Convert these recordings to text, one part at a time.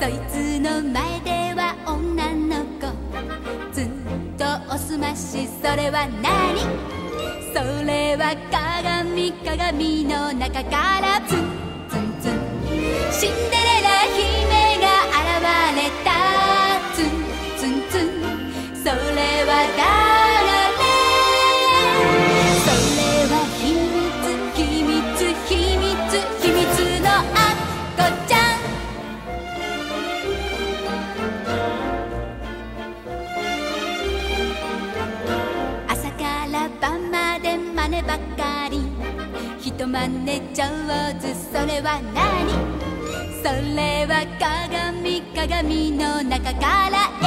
そいつの前では女の子ずっとおすましそれは何？それは鏡鏡の中からツンツンツンシンデレラ姫が現れた。ツンツンツン。それは誰？で真似ばっかり。人真似上手それは何？それは鏡鏡の中から。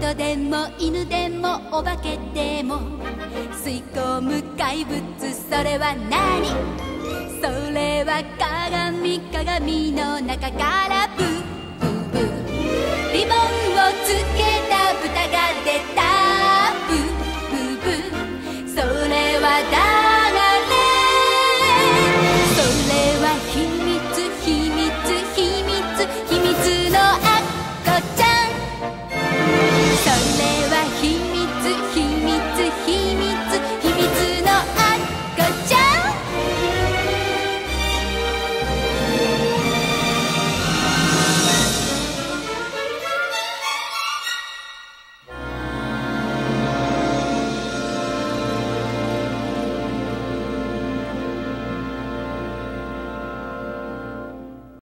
人でも犬でもお化けでも吸い込む怪物それは何それは鏡鏡の中から